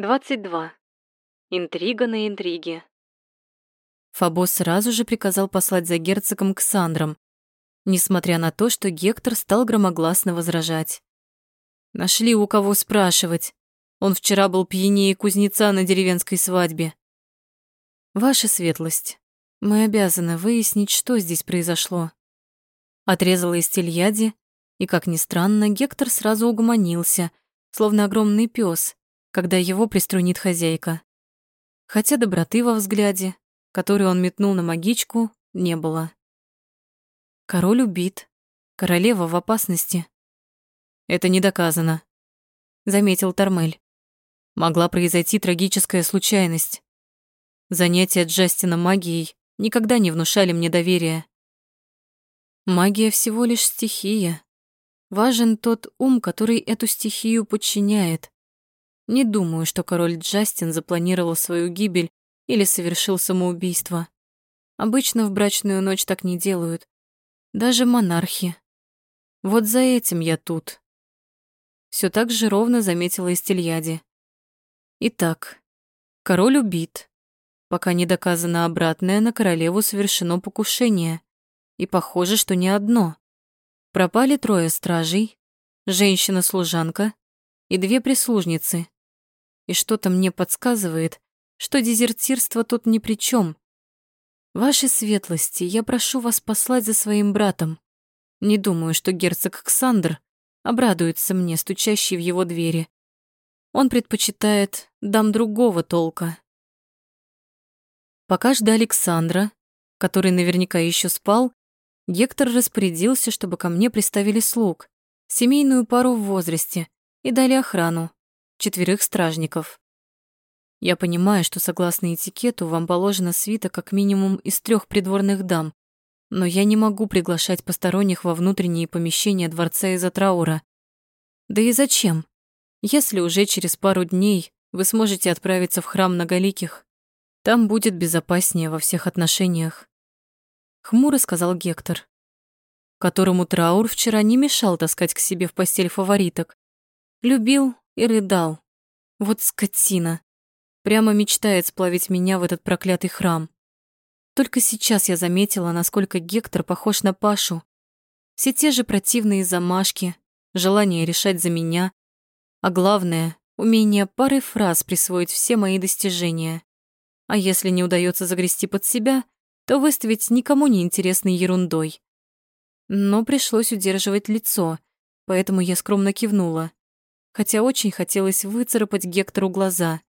22. Интрига на интриге. Фабос сразу же приказал послать за герцогом к Сандрам, несмотря на то, что Гектор стал громогласно возражать. Нашли у кого спрашивать. Он вчера был пьянее кузнеца на деревенской свадьбе. Ваша светлость, мы обязаны выяснить, что здесь произошло. Отрезала из тельяди, и, как ни странно, Гектор сразу угомонился, словно огромный пес, когда его приструнит хозяйка. Хотя доброты во взгляде, которую он метнул на магичку, не было. Король убит, королева в опасности. Это не доказано, заметил Тормель. Могла произойти трагическая случайность. Занятия Джастина магией никогда не внушали мне доверия. Магия всего лишь стихия. Важен тот ум, который эту стихию подчиняет. Не думаю, что король Джастин запланировал свою гибель или совершил самоубийство. Обычно в брачную ночь так не делают. Даже монархи. Вот за этим я тут. Все так же ровно заметила Истельяди. Итак, король убит. Пока не доказано обратное, на королеву совершено покушение. И похоже, что не одно. Пропали трое стражей, женщина-служанка и две прислужницы и что-то мне подсказывает, что дезертирство тут ни при чем. Ваши светлости, я прошу вас послать за своим братом. Не думаю, что герцог Ксандр обрадуется мне, стучащий в его двери. Он предпочитает дам другого толка. Пока ждали Александра, который наверняка еще спал, Гектор распорядился, чтобы ко мне приставили слуг, семейную пару в возрасте, и дали охрану четверых стражников. Я понимаю, что согласно этикету вам положено свита как минимум из трех придворных дам, но я не могу приглашать посторонних во внутренние помещения дворца из-за траура. Да и зачем, если уже через пару дней вы сможете отправиться в храм Многоликих? Там будет безопаснее во всех отношениях. Хмуро сказал Гектор, которому траур вчера не мешал таскать к себе в постель фавориток. Любил и рыдал. Вот скотина. Прямо мечтает сплавить меня в этот проклятый храм. Только сейчас я заметила, насколько Гектор похож на Пашу. Все те же противные замашки, желание решать за меня, а главное — умение пары фраз присвоить все мои достижения. А если не удается загрести под себя, то выставить никому не интересной ерундой. Но пришлось удерживать лицо, поэтому я скромно кивнула хотя очень хотелось выцарапать Гектору глаза.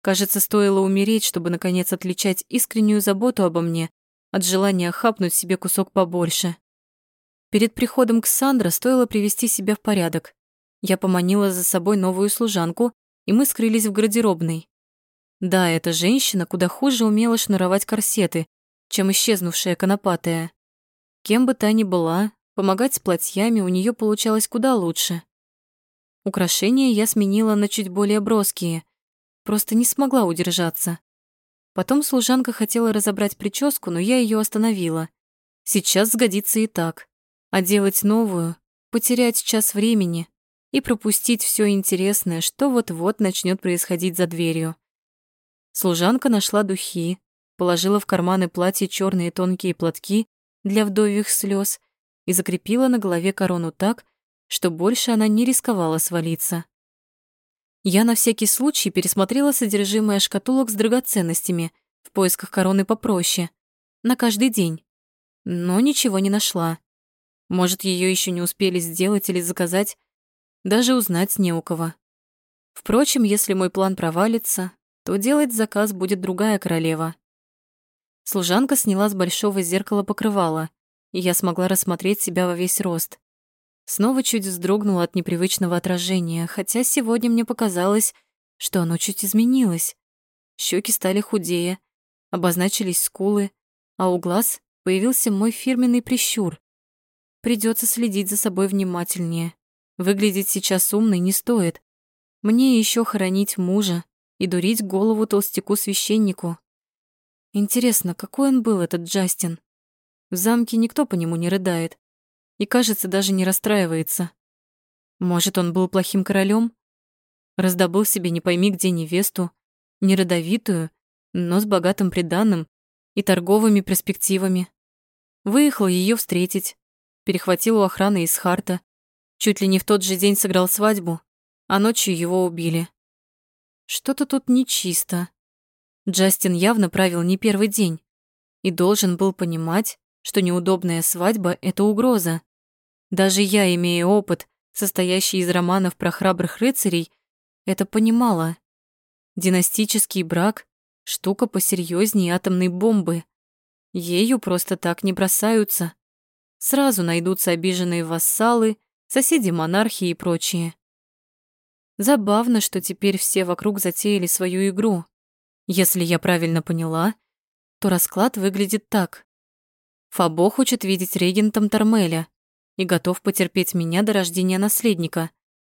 Кажется, стоило умереть, чтобы наконец отличать искреннюю заботу обо мне от желания хапнуть себе кусок побольше. Перед приходом к Сандра стоило привести себя в порядок. Я поманила за собой новую служанку, и мы скрылись в гардеробной. Да, эта женщина куда хуже умела шнуровать корсеты, чем исчезнувшая конопатая. Кем бы та ни была, помогать с платьями у нее получалось куда лучше. Украшения я сменила на чуть более броские. Просто не смогла удержаться. Потом служанка хотела разобрать прическу, но я ее остановила. Сейчас сгодится и так. А делать новую, потерять час времени и пропустить все интересное, что вот-вот начнет происходить за дверью. Служанка нашла духи, положила в карманы платья черные тонкие платки для вдовьих слез и закрепила на голове корону так, что больше она не рисковала свалиться. Я на всякий случай пересмотрела содержимое шкатулок с драгоценностями в поисках короны попроще, на каждый день, но ничего не нашла. Может, ее еще не успели сделать или заказать, даже узнать не у кого. Впрочем, если мой план провалится, то делать заказ будет другая королева. Служанка сняла с большого зеркала покрывало, и я смогла рассмотреть себя во весь рост. Снова чуть вздрогнула от непривычного отражения, хотя сегодня мне показалось, что оно чуть изменилось. Щеки стали худее, обозначились скулы, а у глаз появился мой фирменный прищур. Придется следить за собой внимательнее. Выглядеть сейчас умной не стоит. Мне еще хоронить мужа и дурить голову толстяку-священнику. Интересно, какой он был, этот Джастин? В замке никто по нему не рыдает и, кажется, даже не расстраивается. Может, он был плохим королем? Раздобыл себе не пойми где невесту, не родовитую, но с богатым приданым и торговыми перспективами. Выехал ее встретить, перехватил у охраны из Харта, чуть ли не в тот же день сыграл свадьбу, а ночью его убили. Что-то тут нечисто. Джастин явно правил не первый день и должен был понимать, что неудобная свадьба — это угроза. Даже я, имея опыт, состоящий из романов про храбрых рыцарей, это понимала. Династический брак — штука посерьезнее атомной бомбы. Ею просто так не бросаются. Сразу найдутся обиженные вассалы, соседи монархии и прочие. Забавно, что теперь все вокруг затеяли свою игру. Если я правильно поняла, то расклад выглядит так. Фабо хочет видеть регентом Тормеля и готов потерпеть меня до рождения наследника.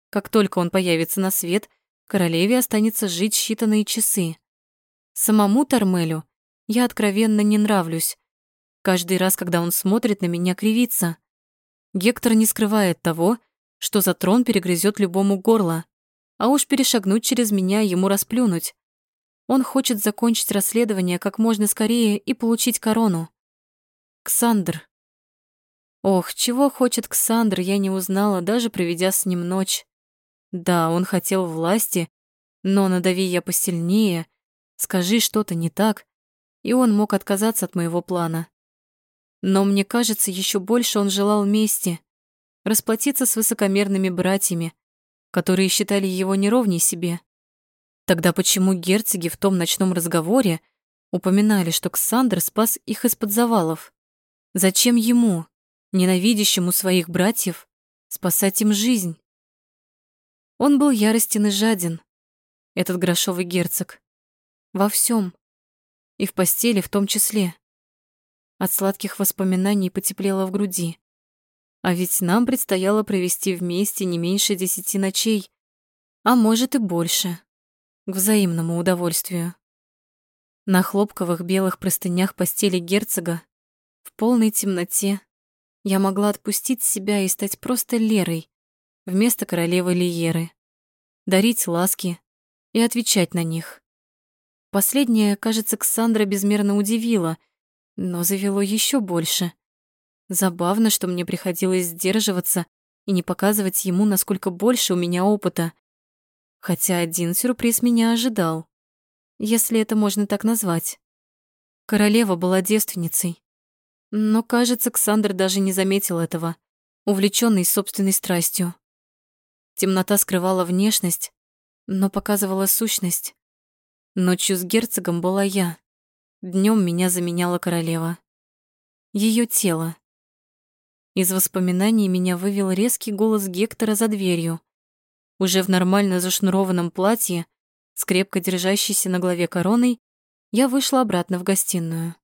Как только он появится на свет, королеве останется жить считанные часы. Самому Тормелю я откровенно не нравлюсь. Каждый раз, когда он смотрит на меня, кривится. Гектор не скрывает того, что за трон перегрызет любому горло, а уж перешагнуть через меня ему расплюнуть. Он хочет закончить расследование как можно скорее и получить корону. Ксандр. Ох, чего хочет Ксандр, я не узнала, даже проведя с ним ночь. Да, он хотел власти, но надави я посильнее, скажи что-то не так, и он мог отказаться от моего плана. Но мне кажется, еще больше он желал мести, расплатиться с высокомерными братьями, которые считали его неровней себе. Тогда почему герцоги в том ночном разговоре упоминали, что Ксандр спас их из-под завалов? Зачем ему, ненавидящему своих братьев, спасать им жизнь? Он был яростен и жаден, этот грошовый герцог. Во всем, И в постели в том числе. От сладких воспоминаний потеплело в груди. А ведь нам предстояло провести вместе не меньше десяти ночей, а может и больше, к взаимному удовольствию. На хлопковых белых простынях постели герцога в полной темноте я могла отпустить себя и стать просто Лерой вместо королевы Лиеры, дарить ласки и отвечать на них. Последнее, кажется, Ксандра безмерно удивило, но завело еще больше. Забавно, что мне приходилось сдерживаться и не показывать ему, насколько больше у меня опыта. Хотя один сюрприз меня ожидал, если это можно так назвать. Королева была девственницей, но, кажется, Ксандр даже не заметил этого, увлечённый собственной страстью. Темнота скрывала внешность, но показывала сущность. Ночью с герцогом была я. Днём меня заменяла королева. Её тело. Из воспоминаний меня вывел резкий голос Гектора за дверью. Уже в нормально зашнурованном платье, скрепко держащейся на голове короной, я вышла обратно в гостиную.